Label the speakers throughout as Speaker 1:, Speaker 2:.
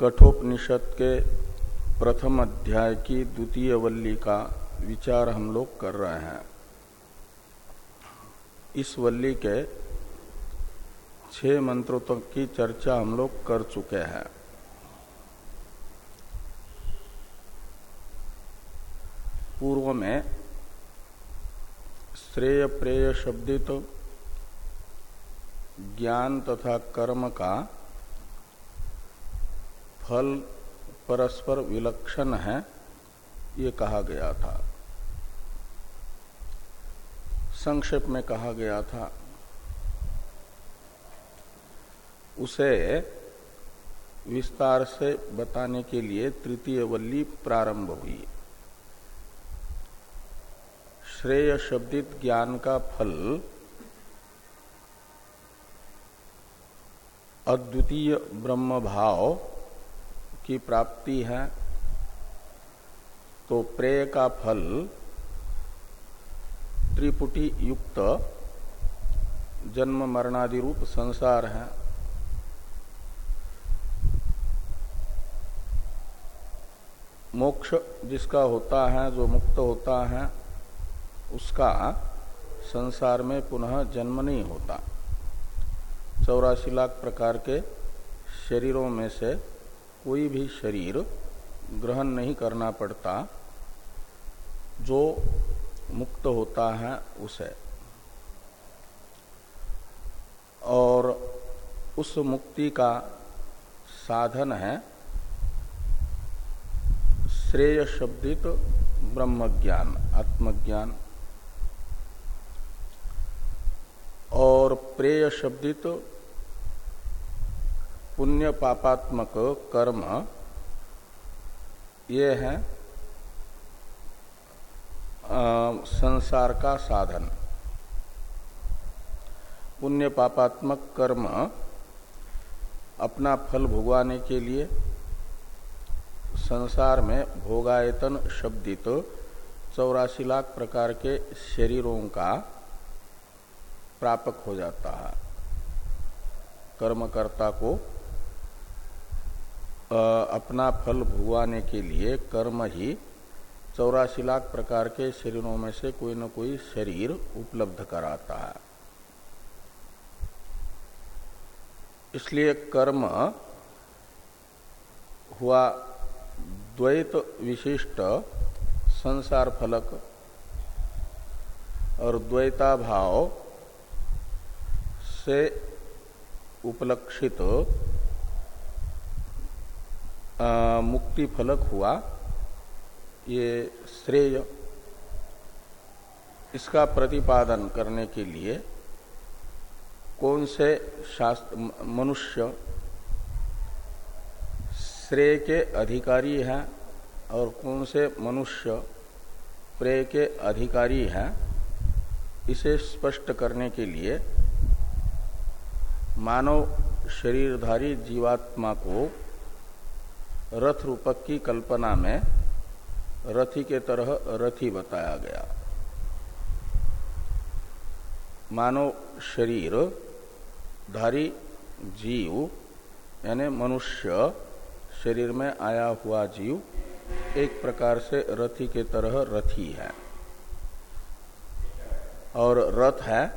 Speaker 1: कठोपनिषद के प्रथम अध्याय की द्वितीय वल्ली का विचार हम लोग कर रहे हैं। इस वल्ली के छह मंत्रों तक की चर्चा हम लोग कर चुके हैं। पूर्व में श्रेय प्रेय शब्दित ज्ञान तथा कर्म का फल परस्पर विलक्षण है, ये कहा गया था। संक्षेप में कहा गया था, उसे विस्तार से बताने के लिए तृतीय वल्ली प्रारंभ हुई। श्रेय शब्दित ज्ञान का फल अद्वितीय ब्रह्म भाव की प्राप्ति है तो प्रेय का फल त्रिपुटी युक्त जन्म मरणादि रूप संसार है। मोक्ष जिसका होता है, जो मुक्त होता है, उसका संसार में पुनः जन्म नहीं होता। चौरासी लाख प्रकार के शरीरों में से कोई भी शरीर ग्रहण नहीं करना पड़ता। जो मुक्त होता है, उसे। और उस मुक्ति का साधन है श्रेय शब्दित ब्रह्म ज्ञान आत्मज्ञान। और प्रेय शब्दित पुण्य पापात्मक कर्म ये है आ, संसार का साधन। पुण्य पापात्मक कर्म अपना फल भुगवाने के लिए संसार में भोगायतन शब्दित चौरासी लाख प्रकार के शरीरों का प्रापक हो जाता है। कर्मकर्ता को अपना फल भुगवाने के लिए कर्म ही चौरासी लाख प्रकार के शरीरों में से कोई न कोई शरीर उपलब्ध कराता है। इसलिए कर्म हुआ द्वैत विशिष्ट संसार फलक और द्वैता भाव से उपलक्षित मुक्ति फलक हुआ। ये श्रेय इसका प्रतिपादन करने के लिए कौन से शास्त्र मनुष्य श्रेय के अधिकारी हैं और कौन से मनुष्य प्रेय के अधिकारी हैं, इसे स्पष्ट करने के लिए मानव शरीरधारी जीवात्मा को रथ रूपक की कल्पना में रथी के तरह रथी बताया गया। मानव शरीर, धारी, जीव, यानी मनुष्य शरीर में आया हुआ जीव एक प्रकार से रथी के तरह रथी है। और रथ है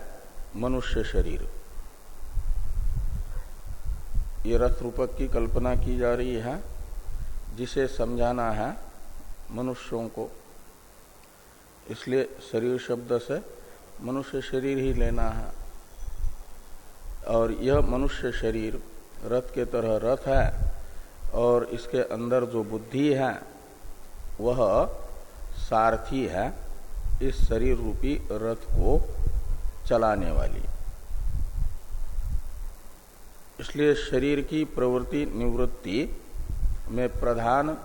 Speaker 1: मनुष्य शरीर। ये रथ रूपक की कल्पना की जा रही है। जिसे समझाना है मनुष्यों को। इसलिए शरीर शब्द से मनुष्य शरीर ही लेना है। और यह मनुष्य शरीर रथ के तरह रथ है और इसके अंदर जो बुद्धि है, वह सारथी है, इस शरीर रूपी रथ को चलाने वाली। इसलिए शरीर की प्रवृत्ति निवृत्ति में प्रधान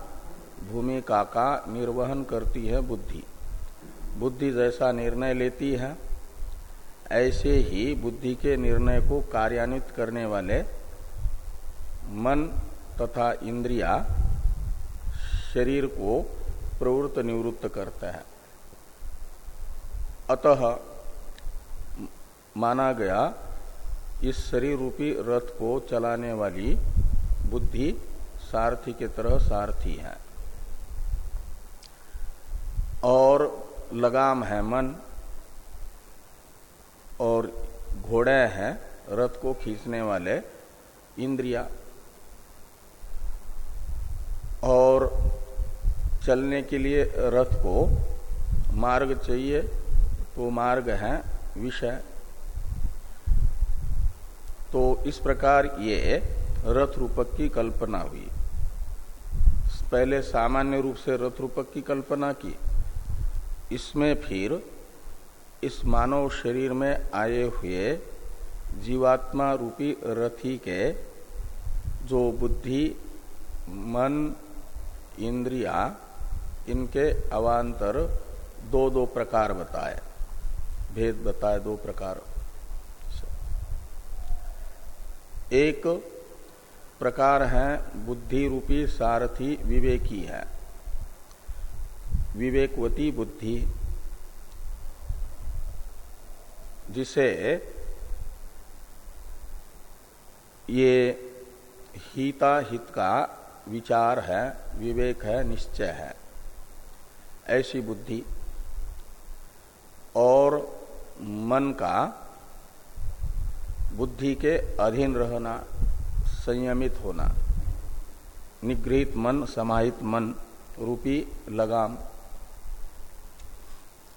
Speaker 1: भूमिका का निर्वहन करती है बुद्धि। बुद्धि जैसा निर्णय लेती है, ऐसे ही बुद्धि के निर्णय को कार्यान्वित करने वाले मन तथा इंद्रिया शरीर को प्रवृत्त निवृत्त करते हैं। अतः माना गया, इस शरीर रूपी रथ को चलाने वाली बुद्धि सारथी के तरह सारथी है। और लगाम है मन, और घोड़े हैं रथ को खींचने वाले इंद्रिया। और चलने के लिए रथ को मार्ग चाहिए तो मार्ग है विषय। तो इस प्रकार ये रथ रूपक की कल्पना हुई। पहले सामान्य रूप से रथ रूपक की कल्पना की। इसमें फिर इस मानव शरीर में आए हुए जीवात्मा रूपी रथी के जो बुद्धि, मन, इंद्रिया, इनके अवान्तर दो दो प्रकार बताए। भेद बताए दो प्रकार। एक प्रकार है, बुद्धि रूपी, सारथी, विवेकी है। विवेकवती बुद्धि, जिसे ये हिता हित का विचार है, विवेक है, निश्चय है। ऐसी बुद्धि और मन का बुद्धि के अधीन रहना संयमित होना। निगृहित मन, समाहित मन, रूपी लगाम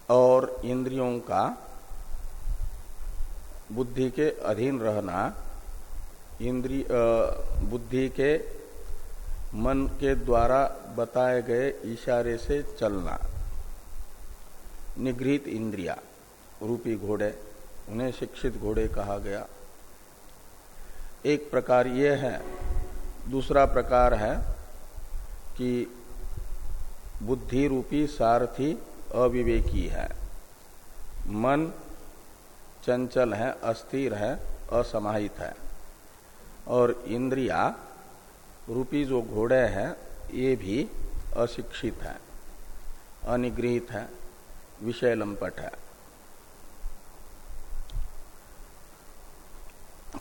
Speaker 1: और इंद्रियों का बुद्धि के अधीन रहना इंद्रिय बुद्धि के मन के द्वारा बताए गए इशारे से चलना। निगृहित इंद्रिया, रूपी घोड़े, उन्हें शिक्षित घोड़े कहा गया। एक प्रकार ये है, दूसरा प्रकार है कि बुद्धि रूपी सारथी अविवेकी है। मन चंचल है, अस्थिर है, असमाहित है। और इंद्रिया रूपी जो घोड़े हैं, ये भी अशिक्षित है, अनिगृहित है विषय लंपट है।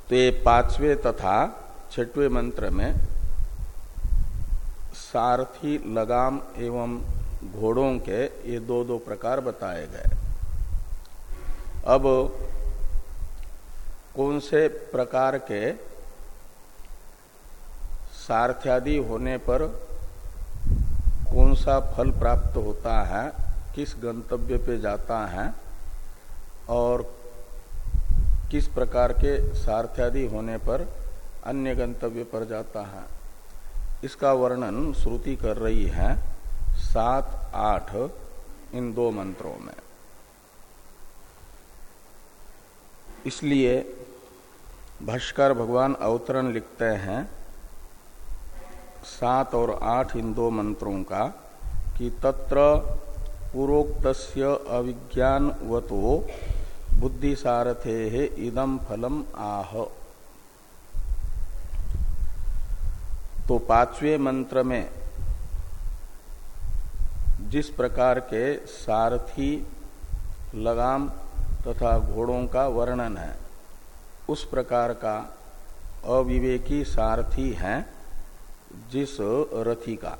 Speaker 1: तो ये पांचवे तथा छठवे मंत्र में सारथी, लगाम एवं घोड़ों के ये दो दो प्रकार बताए गए। अब कौन से प्रकार के सारथ्यादि होने पर कौन सा फल प्राप्त होता है, किस गंतव्य पे जाता है और किस प्रकार के सार्थ्यादि होने पर अन्य गंतव्य पर जाता है। इसका वर्णन श्रुति कर रही है, सात, आठ, इन दो मंत्रों में। इसलिए भाष्कर भगवान अवतरण लिखते हैं, सात और आठ इन दो मंत्रों का, कि तत्र पूर्वोक्त अविज्ञानवतो बुद्धि सारथे है इदम फलम आह। तो पाँचवें मंत्र में, जिस प्रकार के सारथी, लगाम तथा घोड़ों का वर्णन है, उस प्रकार का अविवेकी सारथी है जिस रथी का।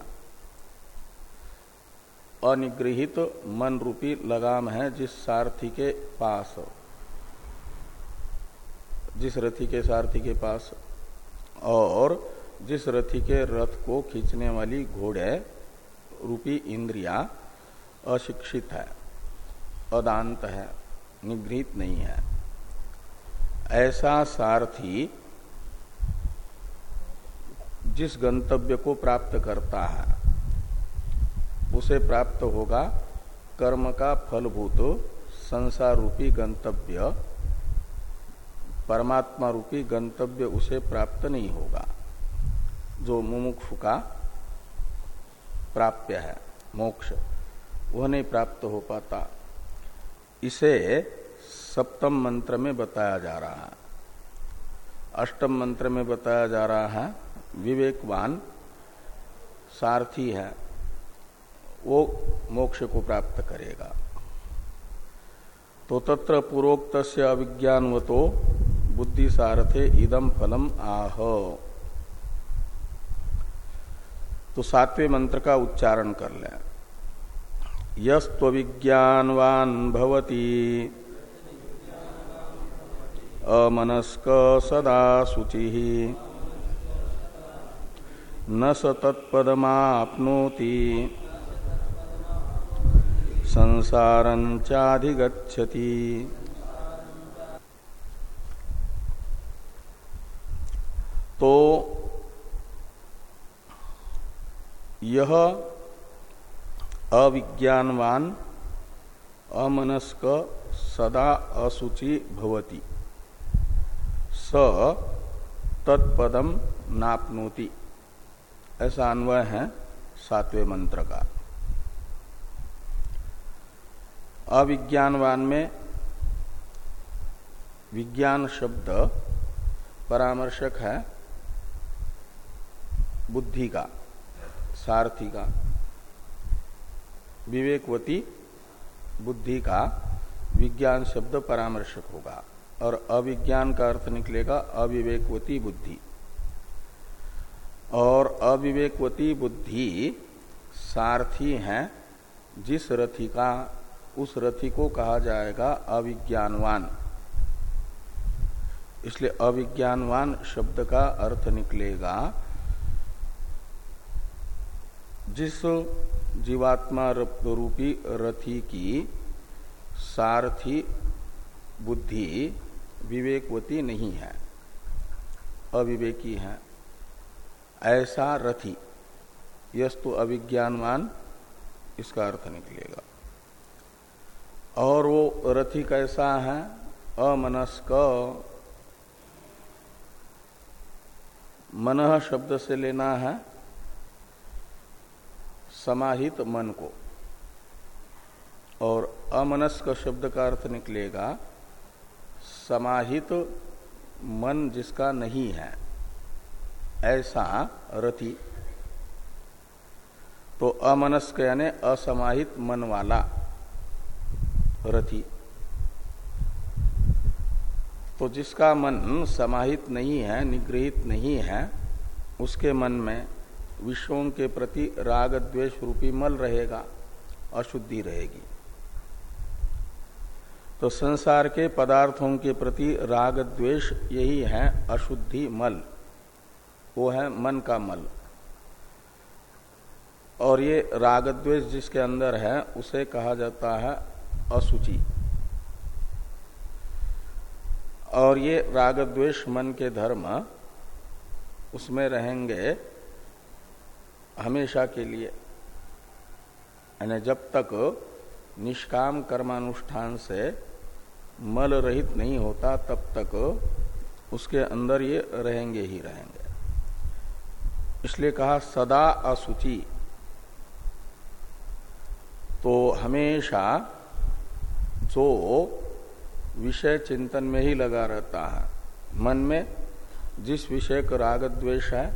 Speaker 1: अनिगृहित मन रूपी लगाम है जिस सारथी के पास जिस रथी के सारथी के पास और जिस रथी के रथ को खींचने वाली घोड़े रूपी इंद्रिया, अशिक्षित है, अदांत है, निगृहित नहीं है। ऐसा सारथी जिस गंतव्य को प्राप्त करता है, उसे प्राप्त होगा कर्म का फलभूत संसार रूपी गंतव्य परमात्मा रूपी गंतव्य उसे प्राप्त नहीं होगा। जो मुमुक्षु का प्राप्य है, मोक्ष, वह नहीं प्राप्त हो पाता। इसे सप्तम मंत्र में बताया जा रहा है। अष्टम मंत्र में बताया जा रहा है, विवेकवान सारथी है, वो मोक्ष को प्राप्त करेगा। तो तत्र पूर्वोक्त अविज्ञानवतो बुद्धि सारथे इदम फलम आह। तो सातवें मंत्र का उच्चारण कर लें। यस्व विज्ञानवान भवती। अमनस्क सदा शुचि। न स तत्पदमाप्नोति। संसारंचाधिगछति तो यह अविज्ञानवान अमनस्क सदा असुचि भवति। स तत्पदम नापनोति। ऐसा अन्वय है सातवें मंत्र का। अविज्ञानवान में विज्ञान शब्द परामर्शक है। बुद्धि का, सारथी का, विवेकवती बुद्धि का विज्ञान शब्द परामर्शक होगा और अविज्ञान का अर्थ निकलेगा अविवेकवती बुद्धि। और अविवेकवती बुद्धि सारथी है, जिस रथी का, उस रथी को कहा जाएगा अविज्ञानवान। इसलिए अविज्ञानवान शब्द का अर्थ निकलेगा जिस जीवात्मा रूपी रथी की सारथी बुद्धि विवेकवती नहीं है, अविवेकी है, ऐसा रथी, यस्तु अविज्ञानवान, इसका अर्थ निकलेगा। और वो रथी कैसा है? अमनस्क। मन शब्द से लेना है समाहित मन को। और अमनस्क शब्द का अर्थ निकलेगा, समाहित मन जिसका नहीं है, ऐसा रति। तो अमनस्क यानी असमाहित मन वाला रथी तो जिसका मन समाहित नहीं है, निगृहित नहीं है, उसके मन में विषयों के प्रति राग द्वेष रूपी मल रहेगा, अशुद्धि रहेगी। तो संसार के पदार्थों के प्रति राग द्वेष यही है, अशुद्धि मल। वो है मन का मल। और ये राग द्वेष जिसके अंदर है, उसे कहा जाता है असुचि और ये राग द्वेष मन के धर्म, उसमें रहेंगे हमेशा के लिए। यानी जब तक निष्काम कर्मानुष्ठान से मल रहित नहीं होता, तब तक उसके अंदर ये रहेंगे ही रहेंगे। इसलिए कहा, सदा असुचि। तो हमेशा जो विषय चिंतन में ही लगा रहता है, मन में जिस विषय का राग द्वेष है,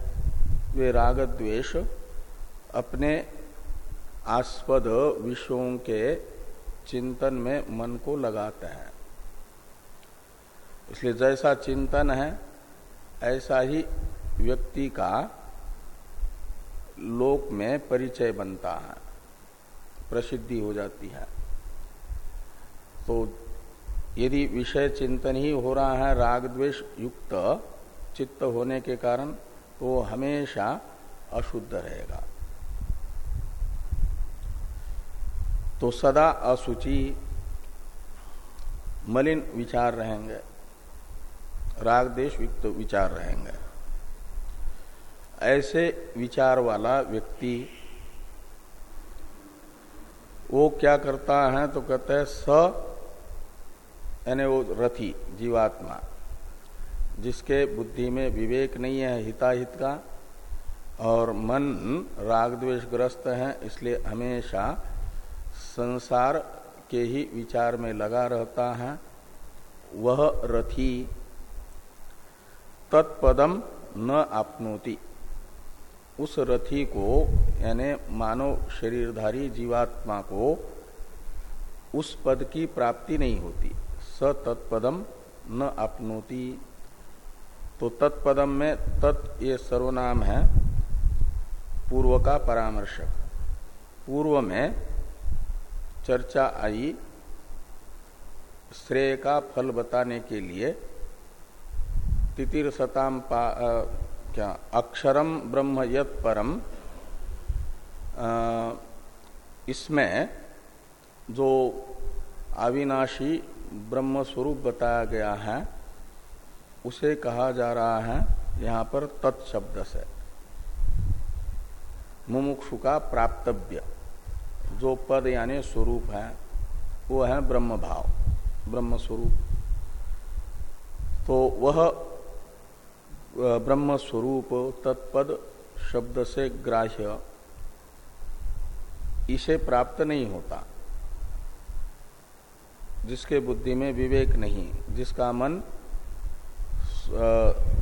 Speaker 1: वे राग द्वेष अपने आस्पद विषयों के चिंतन में मन को लगाते हैं। इसलिए जैसा चिंतन है, ऐसा ही व्यक्ति का लोक में परिचय बनता है, प्रसिद्धि हो जाती है। तो यदि विषय चिंतन ही हो रहा है राग द्वेष युक्त चित्त होने के कारण तो हमेशा अशुद्ध रहेगा। तो सदा असुचि मलिन विचार रहेंगे। राग देश युक्त विचार रहेंगे। ऐसे विचार वाला व्यक्ति, वो क्या करता है तो कहते हैं, स यानी वो रथी, जीवात्मा, जिसके बुद्धि में विवेक नहीं है, हिताहित का, और मन राग द्वेष ग्रस्त है, इसलिए हमेशा संसार के ही विचार में लगा रहता है, वह रथी। तत्पदम न आपनोति। उस रथी को, यानी मानव शरीरधारी जीवात्मा को, उस पद की प्राप्ति नहीं होती। स तत्पदम न आपनोति। तो तत्पदम में तत् ये सर्वनाम है, पूर्व का परामर्शक। पूर्व में चर्चा आई श्रेय का फल बताने के लिए। तितिर सताम पा, आ, क्या? अक्षरम ब्रह्म यत परम इसमें जो अविनाशी ब्रह्म स्वरूप बताया गया है उसे कहा जा रहा है यहाँ पर तत्शब्द से। मुमुक्षु का प्राप्तव्य। जो पद यानी स्वरूप है, वो है ब्रह्म भाव ब्रह्म स्वरूप तो वह ब्रह्म स्वरूप तत्पद शब्द से ग्राह्य इसे प्राप्त नहीं होता, जिसके बुद्धि में विवेक नहीं, जिसका मन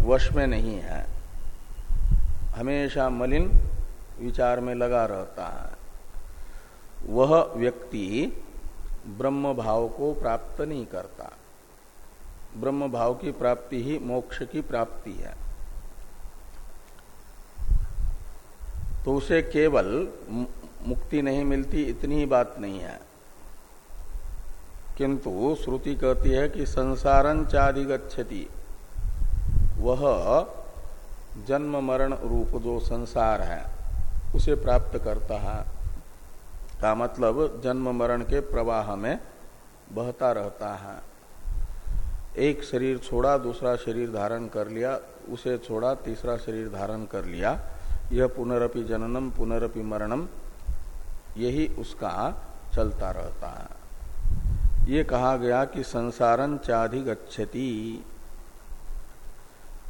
Speaker 1: वश में नहीं है। हमेशा मलिन विचार में लगा रहता है। वह व्यक्ति ब्रह्म भाव को प्राप्त नहीं करता। ब्रह्म भाव की प्राप्ति ही मोक्ष की प्राप्ति है। तो उसे केवल मुक्ति नहीं मिलती, इतनी ही बात नहीं है। किंतु श्रुति कहती है कि संसारन चाधिगछति वह जन्म मरण रूप जो संसार है, उसे प्राप्त करता है। का मतलब जन्म मरण के प्रवाह में बहता रहता है। एक शरीर छोड़ा, दूसरा शरीर धारण कर लिया, उसे छोड़ा, तीसरा शरीर धारण कर लिया, यह पुनरपि जननम, पुनरपि मरणम, यही उसका चलता रहता है। ये कहा गया कि संसारन चाधिगछति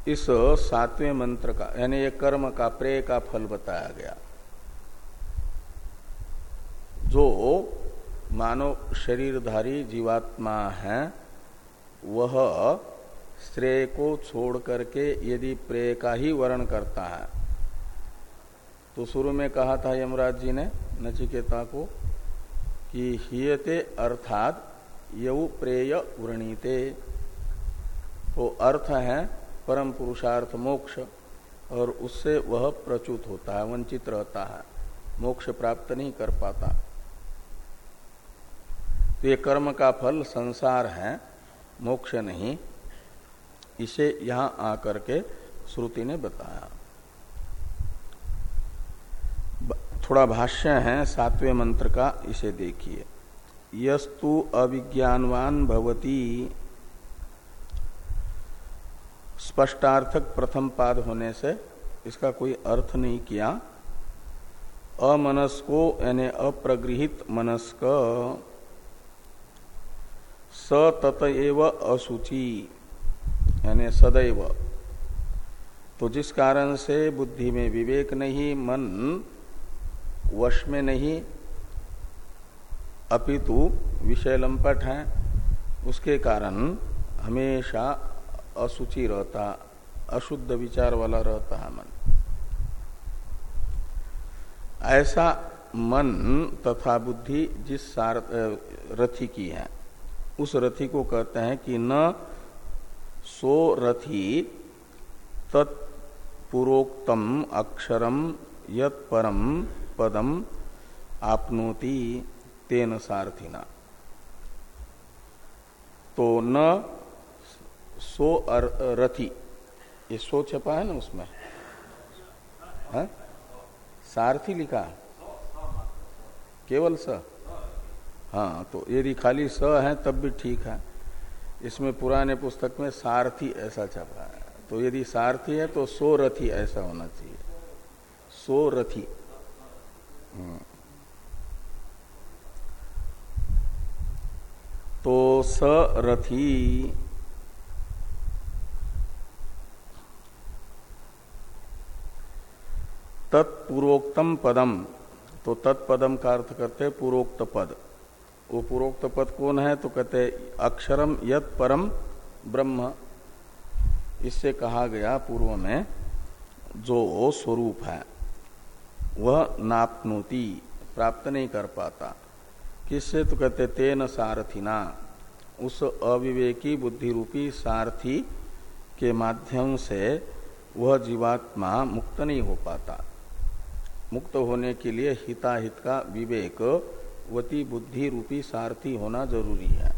Speaker 1: इस सातवें मंत्र का, यानी ये कर्म का, प्रेय का फल बताया गया। जो मानव शरीरधारी जीवात्मा है, वह श्रेय को छोड़ करके यदि प्रेय का ही वर्ण करता है। तो शुरू में कहा था यमराज जी ने नचिकेता को कि हियते अर्थात यऊ प्रेय वृणीते तो अर्थ है परम पुरुषार्थ मोक्ष, और उससे वह प्रचुत होता है, वंचित रहता है, मोक्ष प्राप्त नहीं कर पाता। तो ये कर्म का फल संसार है, मोक्ष नहीं। इसे यहाँ आकर के श्रुति ने बताया। थोड़ा भाष्य है, सातवें मंत्र का, इसे देखिए। यस्तु अविज्ञानवान भवती। स्पष्टार्थक प्रथम पाद होने से इसका कोई अर्थ नहीं किया। अमनस्को यानी अप्रगृहित मनस्क। स तत एव असुचि यानी सदैव। तो जिस कारण से बुद्धि में विवेक नहीं, मन वश में नहीं, अपितु विषय लंपट है, उसके कारण हमेशा असुचि रहता, अशुद्ध विचार वाला रहता है मन। ऐसा मन तथा बुद्धि जिस सार रथी की है उस रथी को कहते हैं कि न सो रथी तत्पूर्वोक्तम अक्षरम यत परम पदम आपनोति तेन सारथिना। तो न सो रथी, ये सो छपा है ना उसमें? है? सारथी लिखा केवल स? हाँ तो यदि खाली स है, तब भी ठीक है। इसमें पुराने पुस्तक में सारथी ऐसा छपा है। तो यदि सारथी है तो सो रथी ऐसा होना चाहिए। सो रथी तो स रथी तत्पूर्वोक्तम पदम। तो तत्पदम का अर्थ करते हैं पूर्वोक्त पद। वो पूर्वोक्त पद कौन है? तो कहते अक्षरम यत परम ब्रह्म। इससे कहा गया पूर्व में, जो स्वरूप है, वह नापनोति, प्राप्त नहीं कर पाता। किससे? तो कहते तेन सारथिना। उस अविवेकी बुद्धि रूपी सारथी के माध्यम से वह जीवात्मा मुक्त नहीं हो पाता। मुक्त होने के लिए हिताहित का विवेक वती बुद्धि, रूपी, सारथी होना ज़रूरी है।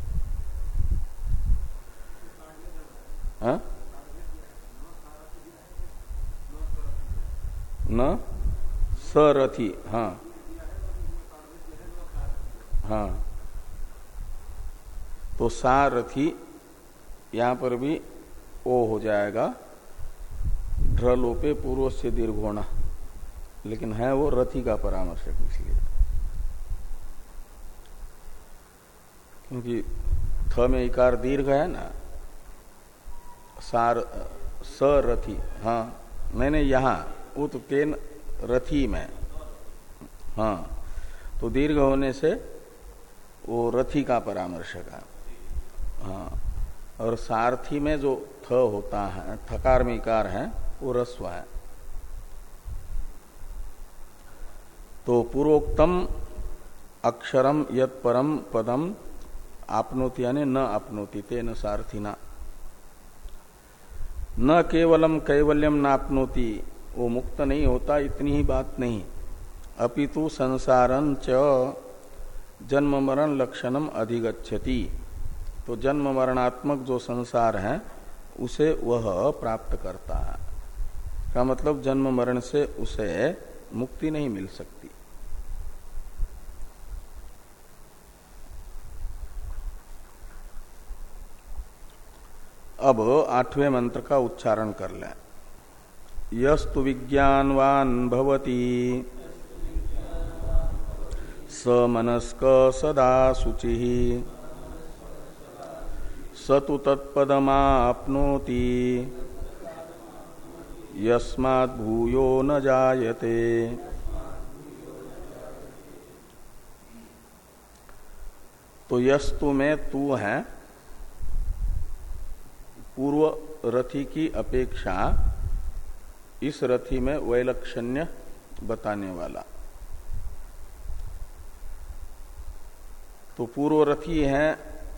Speaker 1: हा? न? सरथी हाँ। हाँ। तो सारथी यहाँ पर भी ओ हो जाएगा। ढ्रलोपे पूर्व से दीर्घ होना लेकिन है वो रथी का परामर्शक, इसलिए। क्योंकि थ में इकार दीर्घ है ना, सार, स रथी हाँ मैंने यहाँ उत तेन रथी में हाँ तो दीर्घ होने से वो रथी का परामर्शक है हाँ और सारथी में जो थ होता है, थकार में इकार है, वो रस्व है। तो पूर्वोक्तम अक्षरम यत परम पदम आपनोति यानी न आपनोति तेन सारथिना न। केवलम कैवल्यम नापनोति, वो मुक्त नहीं होता, इतनी ही बात नहीं। अपितु संसारं च जन्म मरण लक्षणम अधिगछति तो जन्म मरणात्मक जो संसार है, उसे वह प्राप्त करता है। का मतलब जन्म मरण से उसे मुक्ति नहीं मिल सकती। अब आठवें मंत्र का उच्चारण कर लें। यस्तु विज्ञानवान भवती। स मनस्क सदा शुचि। सतु तत्पदमाप्नोति। यस्मात् भूयो न जायते। तो यस्तु में तू है पूर्व रथी की अपेक्षा इस रथी में वैलक्षण्य बताने वाला। तो पूर्व रथी है,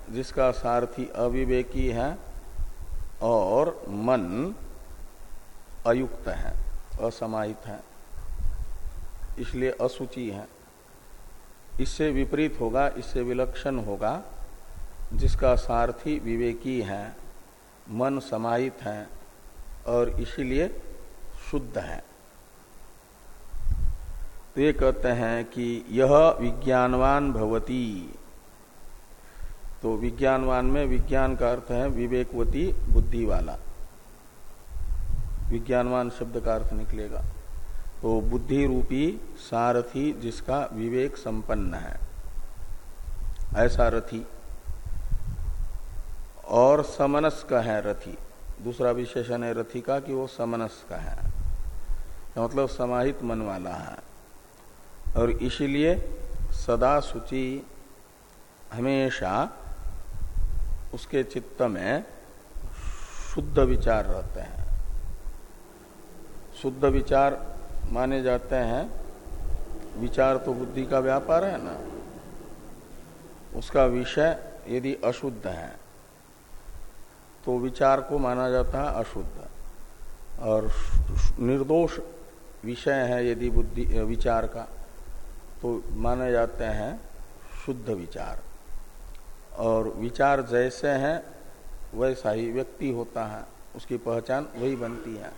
Speaker 1: जिसका सारथी अविवेकी है और मन अयुक्त है, असमाहित है, इसलिए असुचि है। इससे विपरीत होगा, इससे विलक्षण होगा, जिसका सारथी विवेकी है। मन समाहित है और इसीलिए शुद्ध है। तो ये कहते हैं कि यह विज्ञानवान भवती। तो विज्ञानवान में विज्ञान का अर्थ है विवेकवती बुद्धि वाला। विज्ञानवान शब्द का अर्थ निकलेगा। तो बुद्धि रूपी सारथी जिसका विवेक संपन्न है। ऐसा रथी। और समनस का है रथी। दूसरा विशेषण है रथी का कि वो समनस का है मतलब समाहित मन वाला है। और इसीलिए सदा सूची हमेशा उसके चित्त में शुद्ध विचार रहते हैं। शुद्ध विचार माने जाते हैं, विचार तो बुद्धि का व्यापार है ना। उसका विषय यदि अशुद्ध है तो विचार को माना जाता है अशुद्ध। और निर्दोष विषय है यदि बुद्धि, विचार का तो माने जाते हैं शुद्ध विचार। और विचार जैसे हैं, वैसा ही व्यक्ति होता है, उसकी पहचान वही बनती है।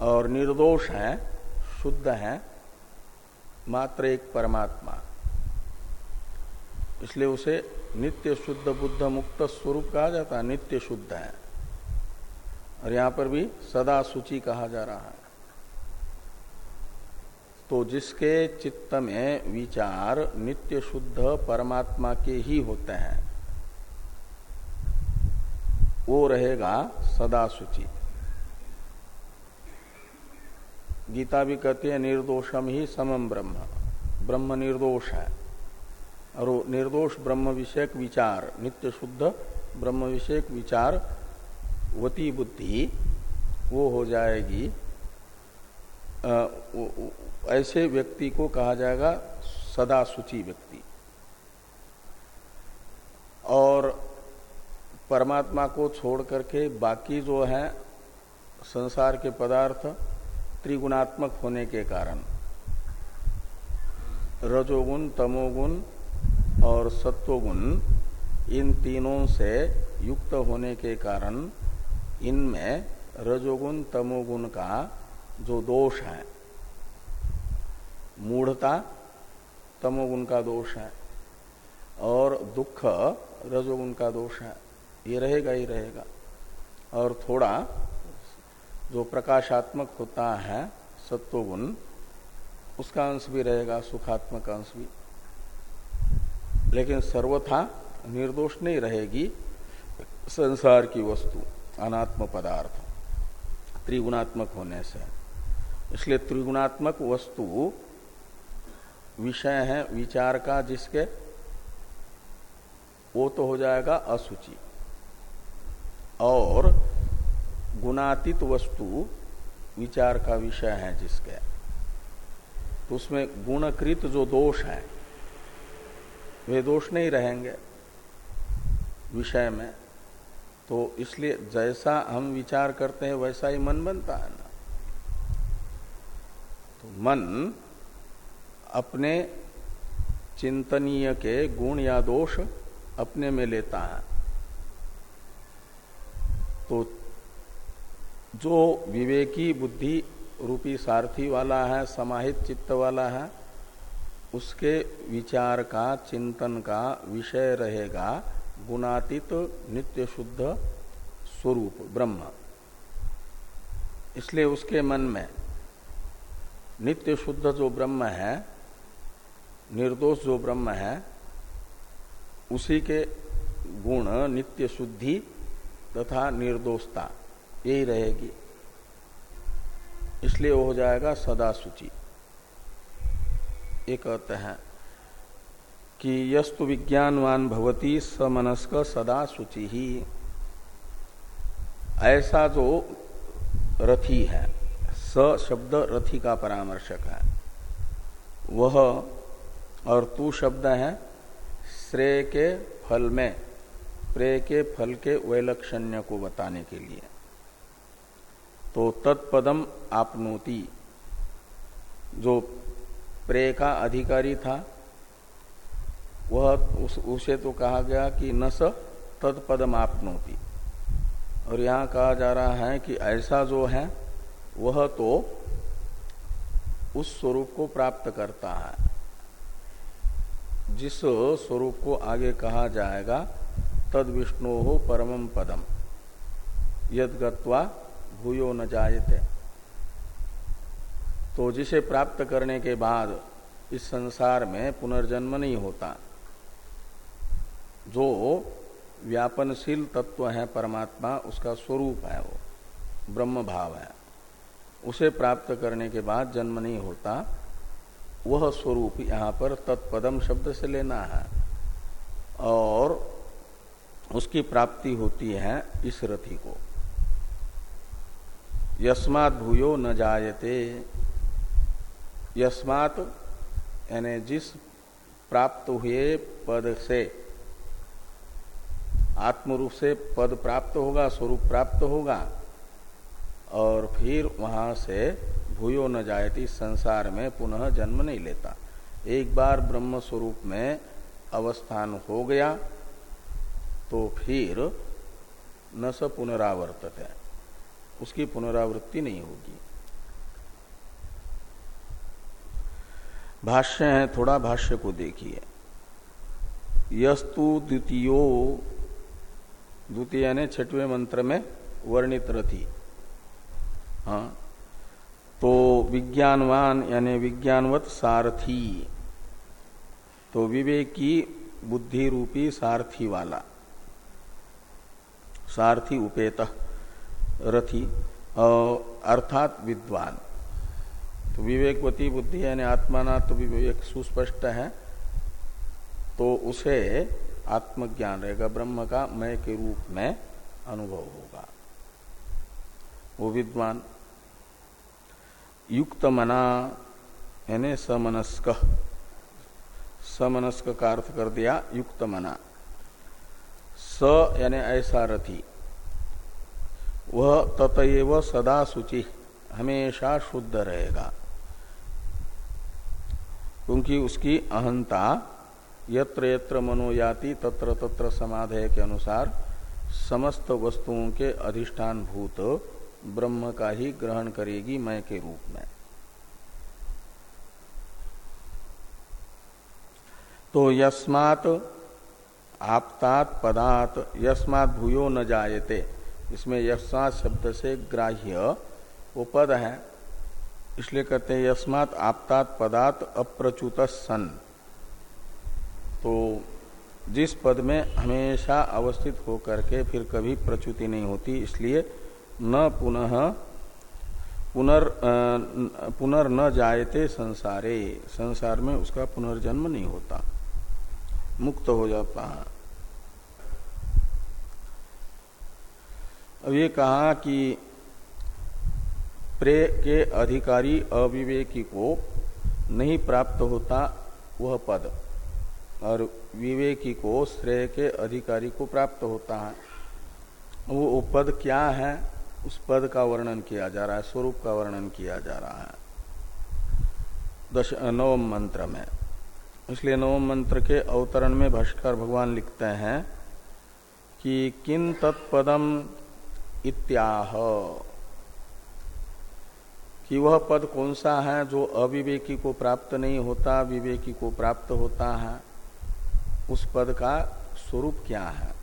Speaker 1: और निर्दोष है, शुद्ध है, मात्र एक परमात्मा। इसलिए उसे नित्य शुद्ध बुद्ध मुक्त स्वरूप कहा जाता है, नित्य शुद्ध है। और यहाँ पर भी सदा सूची कहा जा रहा है। तो जिसके चित्त में विचार नित्य शुद्ध परमात्मा के ही होते हैं, वो रहेगा सदा सूची गीता भी कहती है, निर्दोषम ही समम ब्रह्म। ब्रह्म निर्दोष है। और निर्दोष ब्रह्म विषयक विचार नित्य शुद्ध ब्रह्म विषयक विचार वती बुद्धि वो हो जाएगी। आ, वो, ऐसे व्यक्ति को कहा जाएगा सदा सुचि व्यक्ति। और परमात्मा को छोड़ करके बाकी जो है संसार के पदार्थ त्रिगुणात्मक होने के कारण। रजोगुण तमोगुण और सत्वगुण इन तीनों से युक्त होने के कारण इनमें रजोगुण, तमोगुण का जो दोष है, मूढ़ता, तमोगुण का दोष है और दुख, रजोगुण का दोष है। ये रहेगा ही रहेगा। और थोड़ा जो प्रकाशात्मक होता है सत्वगुण, उसका अंश भी रहेगा, सुखात्मक अंश भी। लेकिन सर्वथा निर्दोष नहीं रहेगी संसार की वस्तु, अनात्म पदार्थ, त्रिगुणात्मक होने से। इसलिए त्रिगुणात्मक वस्तु विषय है, विचार का, जिसके वो तो हो जाएगा असुचि और गुणातीत वस्तु विचार का विषय है जिसके। तो उसमें गुणकृत जो दोष है वे दोष नहीं रहेंगे विषय में। तो इसलिए जैसा हम विचार करते हैं, वैसा ही मन बनता है ना। तो मन अपने चिंतनीय के गुण या दोष अपने में लेता है। तो जो विवेकी बुद्धि रूपी सारथी वाला है, समाहित चित्त वाला है उसके विचार का, चिंतन का विषय रहेगा गुणातीत नित्य शुद्ध स्वरूप, ब्रह्म। इसलिए उसके मन में नित्य शुद्ध जो ब्रह्म है, निर्दोष जो ब्रह्म है, उसी के गुण नित्य शुद्धि तथा निर्दोषता, यही रहेगी। इसलिए वो हो जाएगा सदा सूची ये कहते हैं कि यस्तु विज्ञानवान भवती समनस्क सदा शुचि। ही ऐसा जो रथी है, स शब्द रथी का परामर्शक है। वह और तू शब्द है श्रेय के फल में प्रेय के फल के वैलक्षण्य को बताने के लिए। तो तत्पदम आपनोति, जो प्रेय का अधिकारी था। वह उस, उसे तो कहा गया कि न स तत्पदम आपनोति और यहाँ कहा जा रहा है कि ऐसा जो है वह तो उस स्वरूप को प्राप्त करता है। जिस स्वरूप को आगे कहा जाएगा तद विष्णु हो परमम पदम। यद गत्वा भूयो न जायते। तो जिसे प्राप्त करने के बाद इस संसार में पुनर्जन्म नहीं होता। जो व्यापनशील तत्व है परमात्मा, उसका स्वरूप है वो, ब्रह्म भाव है। उसे प्राप्त करने के बाद जन्म नहीं होता, वह स्वरूप यहाँ पर तत्पदम शब्द से लेना है। और उसकी प्राप्ति होती है इस रथी को। यस्मात भूयो न जायते। यस्मात यानी जिस प्राप्त हुए पद से। आत्मरूप से पद प्राप्त होगा, स्वरूप प्राप्त होगा, और फिर वहाँ से भूयो न जायती, संसार में पुनः जन्म नहीं लेता। एक बार ब्रह्म स्वरूप में अवस्थान हो गया तो फिर न स पुनरावर्तत। है उसकी पुनरावृत्ति नहीं होगी। भाष्य है, थोड़ा भाष्य को देखिए। यस्तु द्वितीयो, द्वितीय ने छठवें मंत्र में वर्णित रथी। हाँ तो विज्ञानवान यानी विज्ञानवत सारथी। तो विवेकी बुद्धि रूपी सारथी वाला। सारथी उपेत रथी अर्थात विद्वान। तो विवेकवती बुद्धि यानी आत्माना तो विवेक सुस्पष्ट है। तो उसे आत्मज्ञान रहेगा, ब्रह्म का मय के रूप में अनुभव होगा। वो विद्वान युक्त मना यानी समनस्क समनस्क का अर्थ कर दिया युक्त मना स यानी ऐसा रथी वह ततएव सदा शुचि, हमेशा शुद्ध रहेगा। क्योंकि उसकी अहंता यत्र यत्र मनोयाति तत्र तत्र समाधेय के अनुसार समस्त वस्तुओं के अधिष्ठान भूत ब्रह्म का ही ग्रहण करेगी मैं के रूप में। तो यस्मात आपतात पदात यस्मात भूयो न जायते। इसमें यस्मात शब्द से ग्राह्य वो पद है। इसलिए कहते हैं, यस्मात आपतात पदात अप्रच्युत सन तो जिस पद में हमेशा अवस्थित होकर के फिर कभी प्रच्युति नहीं होती, इसलिए न पुनः, पुनर् पुनर् न जायते संसारे। संसार में उसका पुनर्जन्म नहीं होता। मुक्त हो जाता है। अब ये कहा कि प्रे के अधिकारी अविवेकी को नहीं प्राप्त होता वह पद, और विवेकी को श्रेय के अधिकारी को प्राप्त होता है। वो पद क्या है? उस पद का वर्णन किया जा रहा है, स्वरूप का वर्णन किया जा रहा है। दश, नवम मंत्र में। इसलिए नवम मंत्र के अवतरण में भाष्कर भगवान लिखते हैं कि किन तत्पदम इत्याह। कि वह पद कौन सा है जो अविवेकी को प्राप्त नहीं होता, विवेकी को प्राप्त होता है? उस पद का स्वरूप क्या है?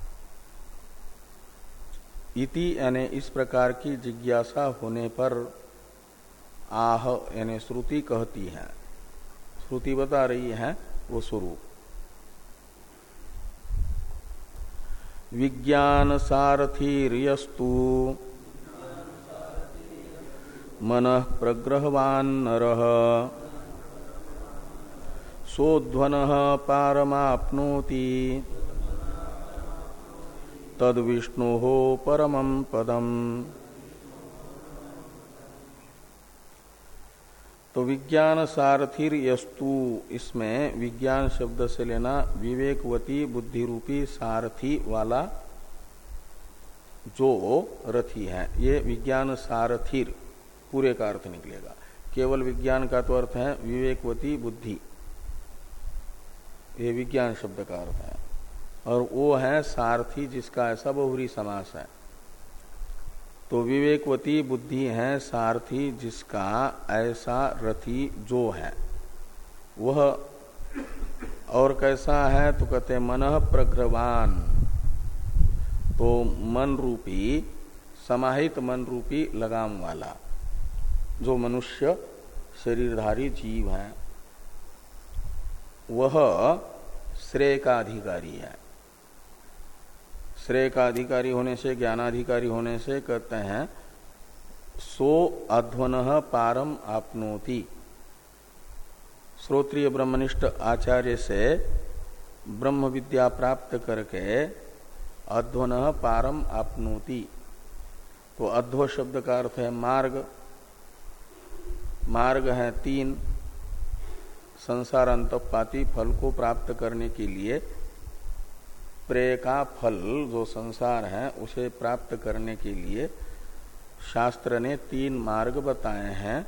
Speaker 1: इति यानी इस प्रकार की जिज्ञासा होने पर आह यानी श्रुति कहती है। श्रुति बता रही है वो स्वरूप। विज्ञान सारथीरियस्तु मन प्रग्रहवान नर। सोध्वन पारमाप्नोति। तद विष्णु परम पदम। तो विज्ञान सारथिर यस्तु इसमें विज्ञान शब्द से लेना विवेकवती बुद्धि रूपी सारथी वाला जो रथी है, ये विज्ञान सारथिर पूरे का अर्थ निकलेगा। केवल विज्ञान का तो अर्थ है विवेकवती बुद्धि। ये विज्ञान शब्द का अर्थ है। और वो है सारथी जिसका ऐसा बहुरी समास है। तो विवेकवती बुद्धि है सारथी जिसका ऐसा रथी जो है। वह और कैसा है तो कहते मन प्रग्रवान। तो मन रूपी समाहित मन रूपी लगाम वाला। जो मनुष्य शरीरधारी जीव है, वह श्रेय का अधिकारी है। श्रेय का अधिकारी होने से, ज्ञानाधिकारी होने से कहते हैं, सो अध्वन पारम आपनोति। श्रोत्रिय ब्रह्मनिष्ठ आचार्य से ब्रह्म विद्या प्राप्त करके अध्वन पारम आपनोति। तो अध्व शब्द का अर्थ है मार्ग। मार्ग है तीन संसार अंतपाती फल को प्राप्त करने के लिए। प्रेय का फल जो संसार है उसे प्राप्त करने के लिए शास्त्र ने तीन मार्ग बताए हैं।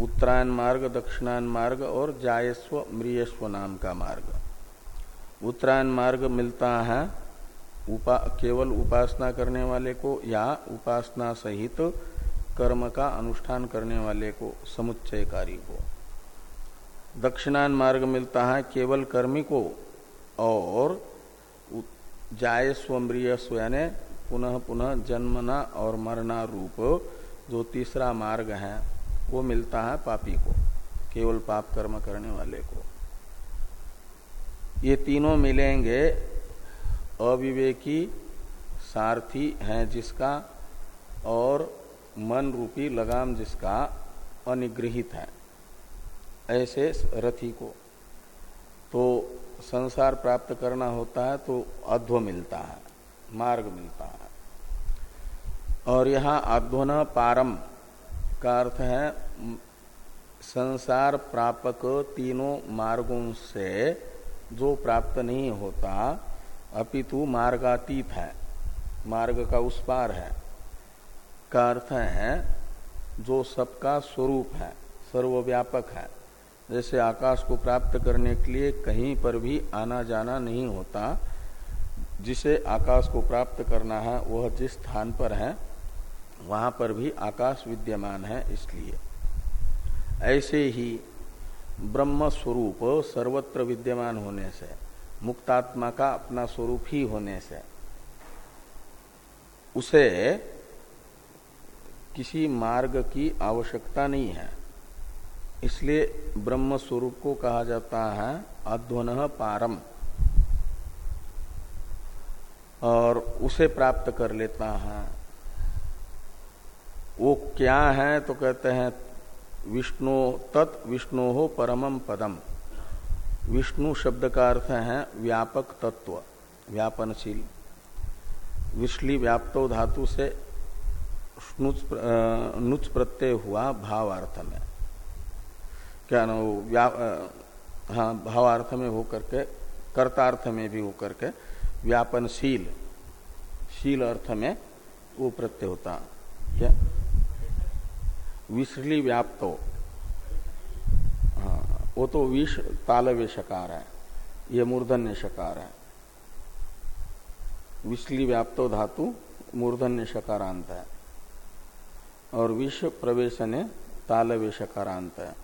Speaker 1: उत्तरायण मार्ग दक्षिणायन मार्ग और जायस्व मृयस्व नाम का मार्ग। उत्तरायण मार्ग मिलता है उपा, केवल उपासना करने वाले को या उपासना सहित कर्म का अनुष्ठान करने वाले को समुच्चयकारी को दक्षिणान मार्ग मिलता है केवल कर्मी को और जाय स्वम्रिय यानी पुनः पुनः जन्मना और मरना रूप जो तीसरा मार्ग है, वो मिलता है पापी को, केवल पाप कर्म करने वाले को। ये तीनों मिलेंगे अविवेकी सारथी है जिसका और मन रूपी लगाम जिसका अनिगृहित है, ऐसे रथी को। तो संसार प्राप्त करना होता है तो अध्व मिलता है, मार्ग मिलता है। और यहाँ अध्वन पारम का अर्थ है, संसार प्रापक तीनों मार्गों से जो प्राप्त नहीं होता, अपितु मार्गातीत है, मार्ग का उस पार है। का अर्थ है, जो सबका स्वरूप है, सर्वव्यापक है। जैसे आकाश को प्राप्त करने के लिए कहीं पर भी आना जाना नहीं होता। जिसे आकाश को प्राप्त करना है, वह जिस स्थान पर है, वहाँ पर भी आकाश विद्यमान है इसलिए। ऐसे ही ब्रह्म स्वरूप सर्वत्र विद्यमान होने से, मुक्तात्मा का अपना स्वरूप ही होने से, उसे किसी मार्ग की आवश्यकता नहीं है। इसलिए ब्रह्म स्वरूप को कहा जाता है अध्वन पारम। और उसे प्राप्त कर लेता है। वो क्या है तो कहते हैं विष्णु तत् विष्णु हो परमम पदम। विष्णु शब्द का अर्थ है व्यापक तत्व, व्यापनशील। विश्ली व्याप्तो धातु से नुच प्रत्यय हुआ भावार्थ में। क्या ना हाँ भावार्थ में होकर के कर्तार्थ में भी होकर के व्यापनशील, शील अर्थ में वो प्रत्यय होता। क्या? विश्रली व्याप्तो। हाँ वो तो विष तालव्य शकार है। ये मूर्धन्य शकार है। विश्ली व्याप्तो धातु मूर्धन्य शकारांत है। और विश्व प्रवेशने तालव्य शकारांत है।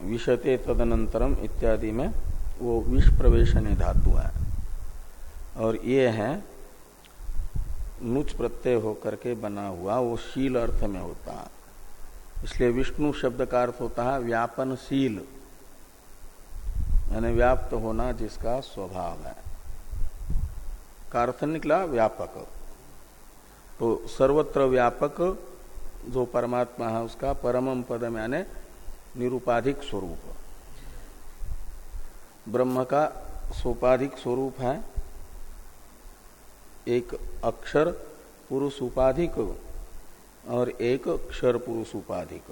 Speaker 1: विषते तदनंतरम इत्यादि में वो विष प्रवेशने धातु है। और ये है, नुच प्रत्यय होकर के बना हुआ, वो शील अर्थ में होता है। इसलिए विष्णु शब्द का अर्थ होता है व्यापनशील। यानी व्याप्त होना जिसका स्वभाव है। का अर्थ निकला, व्यापक। तो सर्वत्र व्यापक जो परमात्मा है, उसका परमम पदम यानी निरुपाधिक स्वरूप। ब्रह्म का सोपाधिक स्वरूप है। एक अक्षर पुरुष उपाधिक और एक क्षर पुरुष उपाधिक।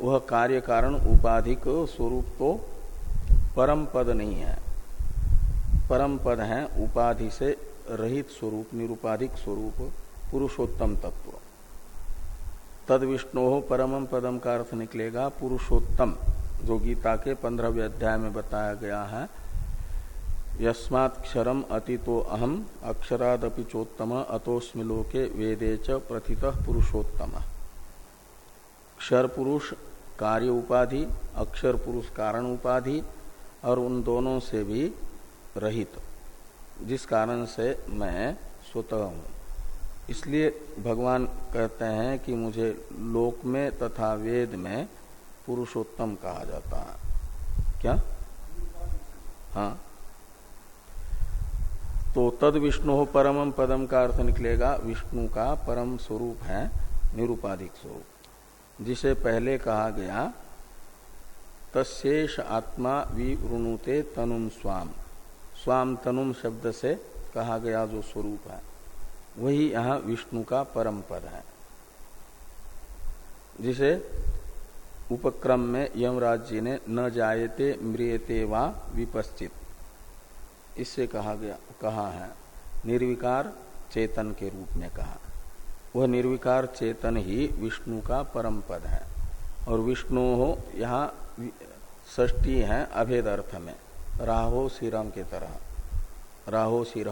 Speaker 1: वह कार्य कारण उपाधिक स्वरूप तो परम पद नहीं है। परम पद है उपाधि से रहित स्वरूप, निरुपाधिक स्वरूप, पुरुषोत्तम तत्व। तद विष्णु परम पदम का अर्थ निकलेगा, पुरुषोत्तम, जो गीता के पंद्रहवें अध्याय में बताया गया है। यस्मात्क्षरम अतितो अहम, अक्षरादपि चोत्तम अतोस्मि लोके वेदे च प्रथित पुरुषोत्तम। क्षर पुरुष, कार्य उपाधि, अक्षर पुरुष कारण उपाधि, और उन दोनों से भी रहित। जिस कारण से मैं स्वतः हूँ। इसलिए भगवान कहते हैं कि मुझे लोक में तथा वेद में पुरुषोत्तम कहा जाता है। क्या? हाँ। तो तद विष्णु परम पदम का अर्थ निकलेगा, विष्णु का परम स्वरूप है निरुपाधिक स्वरूप। जिसे पहले कहा गया तशेष आत्मा विवृणुते तनुम स्वाम। स्वाम तनुम शब्द से कहा गया जो स्वरूप है, वही यहाँ विष्णु का परम पद है। जिसे उपक्रम में यमराज जी ने न जायते मृियते वा विपश्चित इससे कहा गया, कहा है, निर्विकार चेतन के रूप में कहा। वह निर्विकार चेतन ही विष्णु का परम पद है, और विष्णु हो यहाँ ष्टी है अभेद अर्थ में। राहो सिरम के तरह। राहो सिर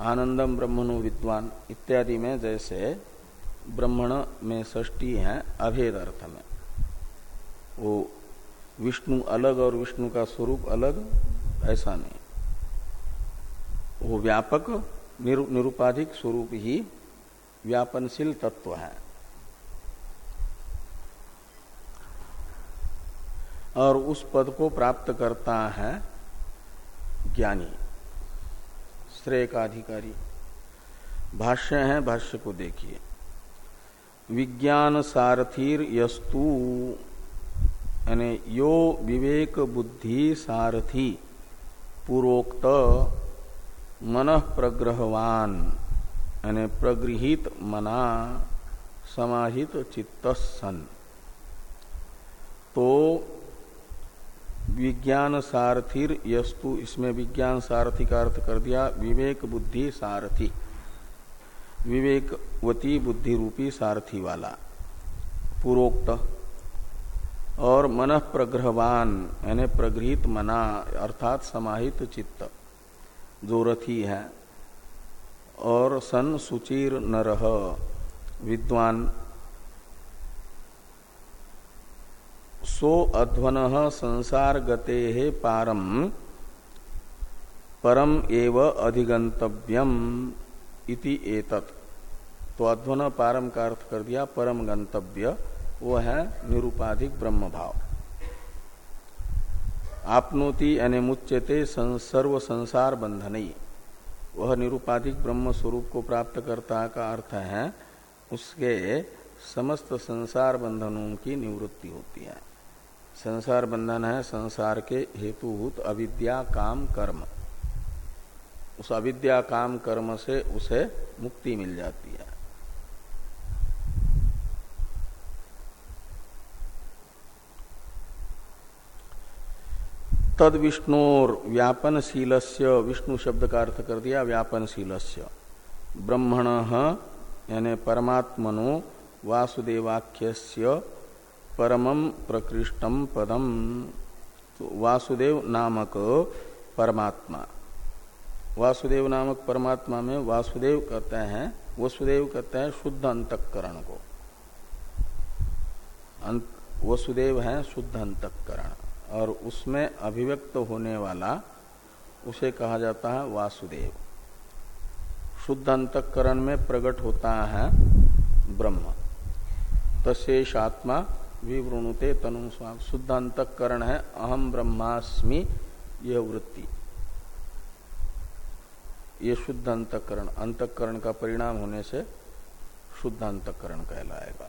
Speaker 1: आनंदम ब्रह्मणु विद्वान। इत्यादि में जैसे ब्रह्मण में ष्टी है अभेद अर्थ में। वो विष्णु अलग और विष्णु का स्वरूप अलग ऐसा नहीं। वो व्यापक निरु, निरुपाधिक स्वरूप ही व्यापनशील तत्व है। और उस पद को प्राप्त करता है ज्ञानी श्रेय का अधिकारी भाष्य है, भाष्य को देखिए। विज्ञान सारथीर यस्तु, यानी यो विवेक बुद्धि सारथी, पूर्वोक्त मन प्रग्रहवान, यानी प्रगृहित मना, समाहित चित्त सन तो विज्ञान सारथिर यस्तु। इसमें विज्ञान सारथी का अर्थ कर दिया, विवेक बुद्धि सारथी। विवेकवती बुद्धि रूपी सारथी वाला। पूर्वोक्त और मन प्रग्रहवान यानी प्रगृहित मना, अर्थात समाहित चित्त। जो रथी है। और सन सुचिर नरह विद्वान। सो अध्वन संसार गते हे पारम, परम एव अधिगंतव्यम इति एतत्। तो अध्वन पारम का अर्थ कर दिया, परम गंतव्य वो है निरुपाधिक ब्रह्म भाव आपनोति यानी मुच्यते सर्व संसार बंधनई वह निरुपाधिक ब्रह्म स्वरूप को प्राप्त करता का अर्थ है, उसके समस्त संसार बंधनों की निवृत्ति होती है। संसार बंधन है, संसार के हेतुभूत अविद्या काम कर्म। उस अविद्या काम कर्म से उसे मुक्ति मिल जाती है। तद विष्णोर व्यापनशील विष्णु शब्द का अर्थ कर दिया व्यापनशील ब्रह्मण, यानी परमात्मनो वासुदेवाख्य परमम प्रकृष्टम पदम तो वासुदेव नामक परमात्मा। वासुदेव नामक परमात्मा में वासुदेव कहते हैं, वसुदेव कहते हैं शुद्ध अंतकरण को। अंत, वसुदेव है शुद्ध अंतकरण, और उसमें अभिव्यक्त होने वाला, उसे कहा जाता है वासुदेव। शुद्ध अंतकरण में प्रकट होता है ब्रह्म। तशेष आत्मा विवृणुते तनु स्वाम शुद्ध अंतकरण है अहम ब्रह्मास्मि यह वृत्ति। ये शुद्ध अंतकरण अंतकरण का परिणाम होने से शुद्ध अंतकरण कहलाएगा।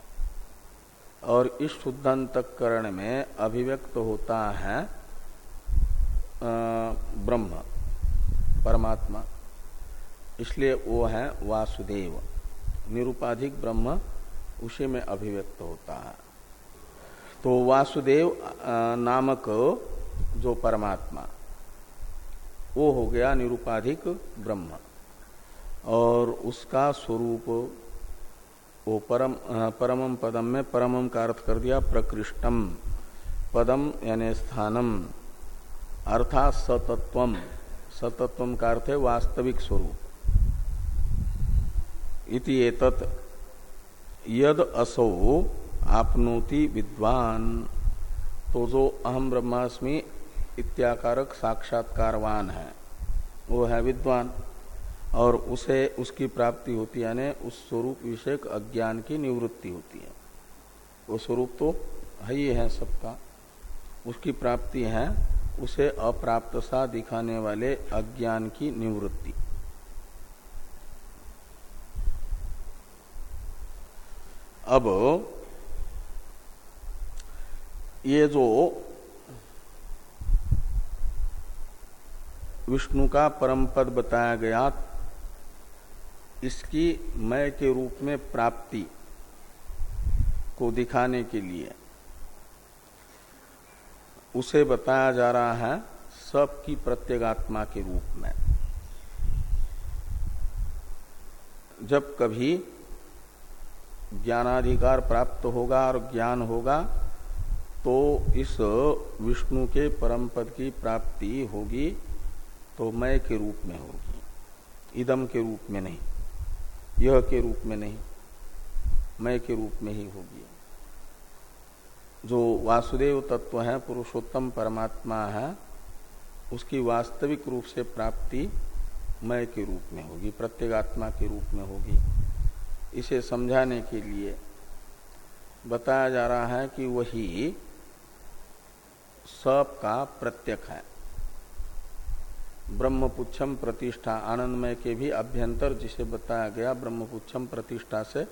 Speaker 1: और इस शुद्धांतकरण में अभिव्यक्त होता है ब्रह्म, परमात्मा। इसलिए वो है वासुदेव। निरुपाधिक ब्रह्म उसी में अभिव्यक्त होता है। तो वासुदेव नामक जो परमात्मा, वो हो गया निरुपाधिक ब्रह्म। और उसका स्वरूप, वो परम परमम पदम में परमम का अर्थ कर दिया प्रकृष्टम पदम यानी स्थानम अर्थात सतत्वम सतत्वम का अर्थ है वास्तविक स्वरूप। इति यद असो आपनोति विद्वान। तो जो अहम ब्रह्मास्मि इत्याकारक साक्षात्कारवान है, वो है विद्वान। और उसे, उसकी प्राप्ति होती है यानी उस स्वरूप विषयक अज्ञान की निवृत्ति होती है। वो स्वरूप तो है ही है सबका। उसकी प्राप्ति है उसे अप्राप्त सा दिखाने वाले अज्ञान की निवृत्ति। अब ये जो विष्णु का परम पद बताया गया, इसकी मय के रूप में प्राप्ति को दिखाने के लिए। उसे बताया जा रहा है सबकी प्रत्येगात्मा के रूप में। जब कभी ज्ञानाधिकार प्राप्त होगा और ज्ञान होगा तो इस विष्णु के परम पद की प्राप्ति होगी तो मय के रूप में होगी। इदम के रूप में नहीं। यह के रूप में नहीं। मैं के रूप में ही होगी। जो वासुदेव तत्व है, पुरुषोत्तम परमात्मा है, उसकी वास्तविक रूप से प्राप्ति मय के रूप में होगी प्रत्येगात्मा के रूप में होगी। इसे समझाने के लिए बताया जा रहा है कि वही सब का प्रत्यक है। ब्रह्मपुच्छम प्रतिष्ठा आनंदमय के भी अभ्यंतर जिसे बताया गया ब्रह्मपुच्छम प्रतिष्ठा से,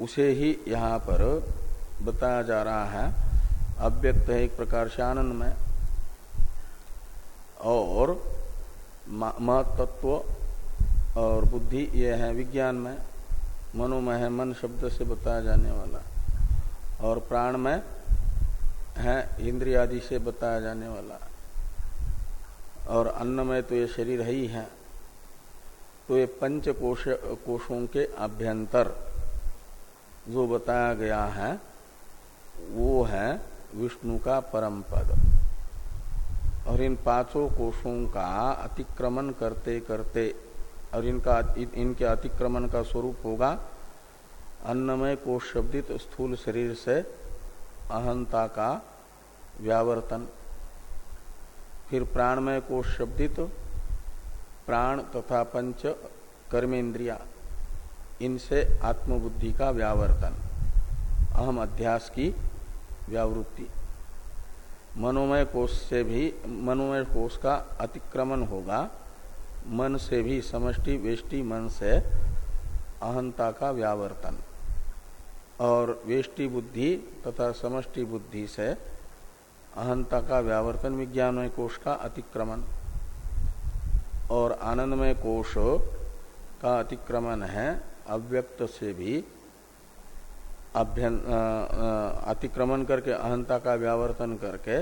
Speaker 1: उसे ही यहाँ पर बताया जा रहा है। अव्यक्त है एक प्रकार से आनंदमय। और महत्व और बुद्धि ये है विज्ञान में मनोमय मन शब्द से बताया जाने वाला। और प्राणमय है इंद्रिय आदि से बताया जाने वाला। और अन्नमय तो ये शरीर है ही तो ये पंच कोश कोशों के अभ्यंतर जो बताया गया है, वो है विष्णु का परम पद। और इन पाँचों कोशों का अतिक्रमण करते करते, और इनका, इनके अतिक्रमण का स्वरूप होगा अन्नमय कोश शब्दित स्थूल शरीर से अहंता का व्यावर्तन। फिर प्राणमय कोश शब्दित प्राण तथा पंच कर्मेंद्रिया, इनसे आत्मबुद्धि का व्यावर्तन। अहम अध्यास की व्यावृत्ति। मनोमय कोष से भी, मनोमय कोष का अतिक्रमण होगा। मन से भी समष्टि वेष्टि मन से अहंता का व्यावर्तन। और वेष्टि बुद्धि तथा समष्टि बुद्धि से अहंता का व्यावर्तन विज्ञानमय कोष का अतिक्रमण। और आनंदमय कोष का अतिक्रमण है, अव्यक्त से भी अतिक्रमण करके, अहंता का व्यावर्तन करके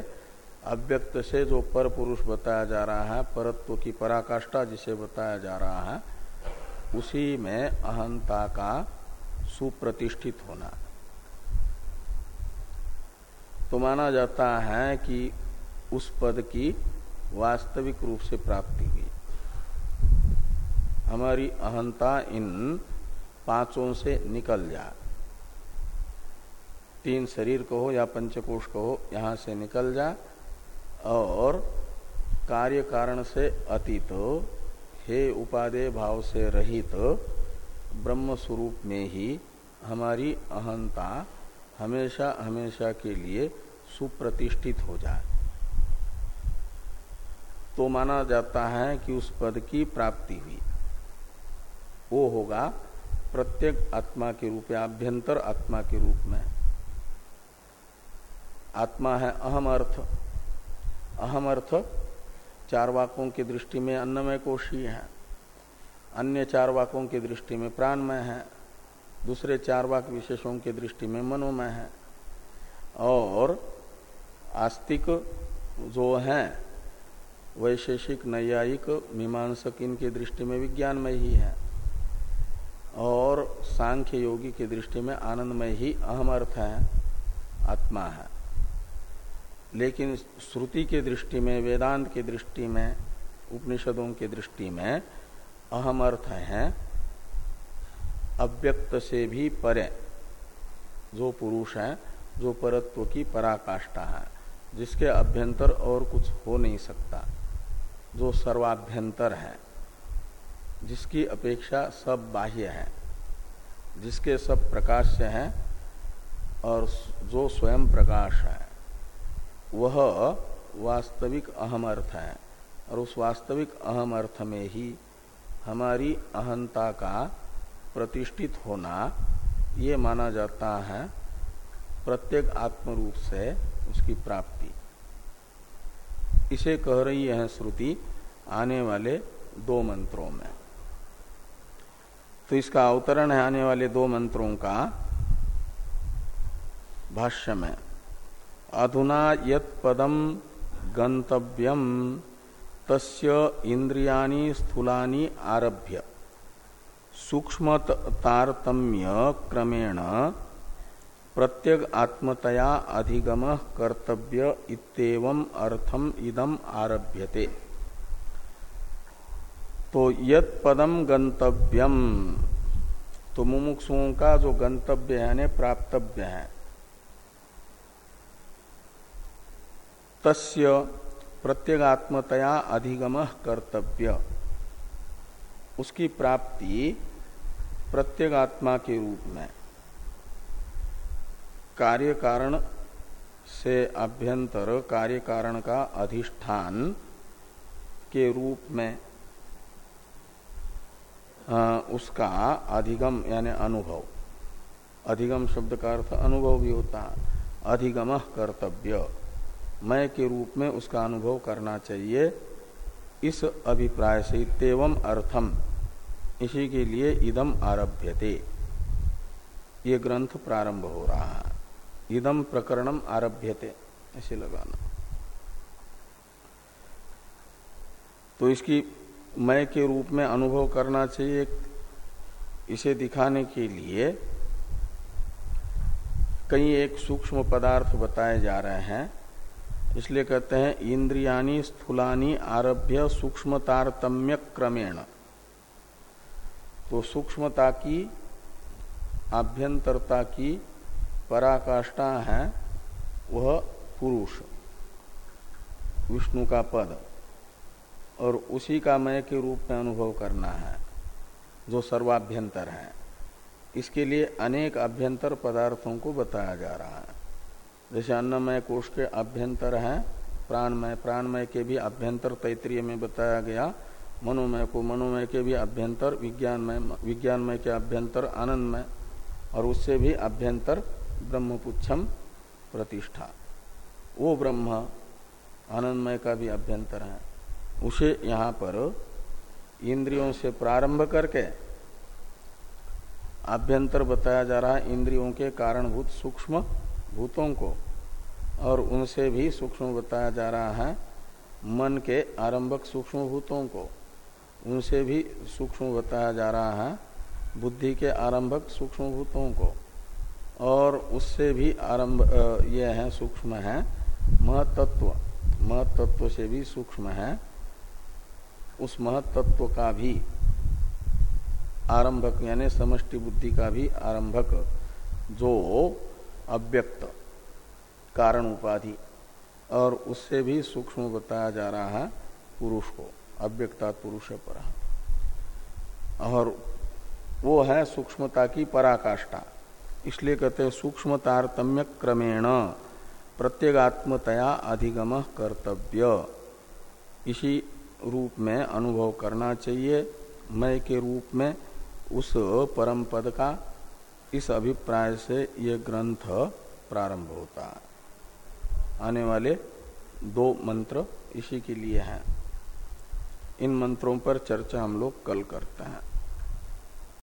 Speaker 1: अव्यक्त से जो पर पुरुष बताया जा रहा है, परत्व की पराकाष्ठा जिसे बताया जा रहा है, उसी में अहंता का सुप्रतिष्ठित होना। तो माना जाता है कि उस पद की वास्तविक रूप से प्राप्ति हुई। हमारी अहंता इन पाँचों से निकल जाए तीन शरीर कहो या पंचकोश कहो यहाँ से निकल जा और कार्य कारण से अतीत हे उपादेय भाव से रहित ब्रह्म स्वरूप में ही हमारी अहंता हमेशा हमेशा के लिए सुप्रतिष्ठित हो जाए। तो माना जाता है कि उस पद की प्राप्ति हुई। वो होगा प्रत्येक आत्मा के रूप या अभ्यंतर आत्मा के रूप में। आत्मा है अहम अर्थ। अहम अर्थ चार वाकों की दृष्टि में अन्नमय कोशी है। अन्य चार वाकों की दृष्टि में प्राणमय है। दूसरे चार वाक विशेषों की दृष्टि में मनोमय है। और आस्तिक जो है, वैशेषिक, नैयायिक, मीमांसक, इनके दृष्टि में विज्ञानमय ही है। और सांख्य योगी की दृष्टि में आनंदमय ही अहम अर्थ है, आत्मा है। लेकिन श्रुति के दृष्टि में, वेदांत की दृष्टि में, उपनिषदों की दृष्टि में अहम अर्थ है अव्यक्त से भी परे। जो पुरुष है, जो परत्व की पराकाष्ठा है, जिसके अभ्यंतर और कुछ हो नहीं सकता, जो सर्वाभ्यंतर है, जिसकी अपेक्षा सब बाह्य है, जिसके सब प्रकाश से है और जो स्वयं प्रकाश है, वह वास्तविक अहम अर्थ है और उस वास्तविक अहम अर्थ में ही हमारी अहंता का प्रतिष्ठित होना ये माना जाता है प्रत्येक आत्म रूप से उसकी प्राप्ति। इसे कह रही है श्रुति आने वाले दो मंत्रों में। तो इसका अवतरण है आने वाले दो मंत्रों का भाष्य में। अधुना यत पदम गंतव्यम तस्य इंद्रियाणी स्थूलानि आरभ्य। सूक्ष्म तारतम्य क्रमेण प्रत्येक आत्मतया अधिगम कर्तव्य इतम अर्थम इदम आरभ्यते। तो यत पदम गंतव्यम तो मुमुक्षुओं का जो गंतव्य है प्राप्तव्य है। तस्य प्रत्यगात्मतया अधिगम कर्तव्य। उसकी प्राप्ति प्रत्यगात्मा के रूप में। कार्य कारण से अभ्यंतर कार्य कारण का अधिष्ठान के रूप में आ, उसका अधिगम यानी अनुभव। अधिगम शब्द का अर्थ अनुभव भी होता है। अधिगम कर्तव्य। मय के रूप में उसका अनुभव करना चाहिए। इस अभिप्राय से तेवम अर्थम। इसी के लिए इदम आरभ्यते। ये ग्रंथ प्रारंभ हो रहा है। इदम प्रकरणम आरभ्यते। ऐसे लगाना। तो इसकी मय के रूप में अनुभव करना चाहिए इसे दिखाने के लिए। कई एक सूक्ष्म पदार्थ बताए जा रहे हैं। इसलिए कहते हैं इंद्रियानी स्थूलानी आरभ्य सूक्ष्म तारतम्य क्रमेण तो सूक्ष्मता की, आभ्यंतरता की पराकाष्ठा है, वह पुरुष। विष्णु का पद। और उसी का मय के रूप में अनुभव करना है, जो सर्वाभ्यंतर है। इसके लिए अनेक अभ्यंतर पदार्थों को बताया जा रहा है। जैसे अन्नमय कोष के अभ्यंतर हैं, प्राणमय। प्राणमय के भी अभ्यंतर तैतरीय में बताया गया मनोमय को मनोमय के भी अभ्यंतर, विज्ञानमय विज्ञानमय के अभ्यंतर, आनंदमय, और उससे भी अभ्यंतर ब्रह्मपुच्छम प्रतिष्ठा। वो ब्रह्म आनंदमय का भी अभ्यंतर है। उसे यहाँ पर इंद्रियों से प्रारंभ करके अभ्यंतर बताया जा रहा है इंद्रियों के कारणभूत सूक्ष्म भूतों को, और उनसे भी सूक्ष्म बताया जा रहा है मन के आरंभक सूक्ष्म भूतों को। उनसे भी सूक्ष्म बताया जा रहा है, बुद्धि के आरंभक सूक्ष्म भूतों को। और उससे भी आरंभ ये है, सूक्ष्म है, महतत्व महतत्व से भी सूक्ष्म है। उस महतत्व का भी आरंभक, यानी समष्टि बुद्धि का भी आरंभक जो अव्यक्त कारण उपाधि, और उससे भी सूक्ष्म बताया जा रहा है, पुरुष को। अव्यक्ता पुरुष पर। और वो है सूक्ष्मता की पराकाष्ठा। इसलिए कहते हैं सूक्ष्म तारतम्य क्रमेण, प्रत्येगात्मतया अधिगम कर्तव्य। इसी रूप में अनुभव करना चाहिए, मय के रूप में उस परम पद का, इस अभिप्राय से ये ग्रंथ प्रारंभ होता। है आने वाले दो मंत्र इसी के लिए हैं। इन मंत्रों पर चर्चा हम लोग कल करते हैं।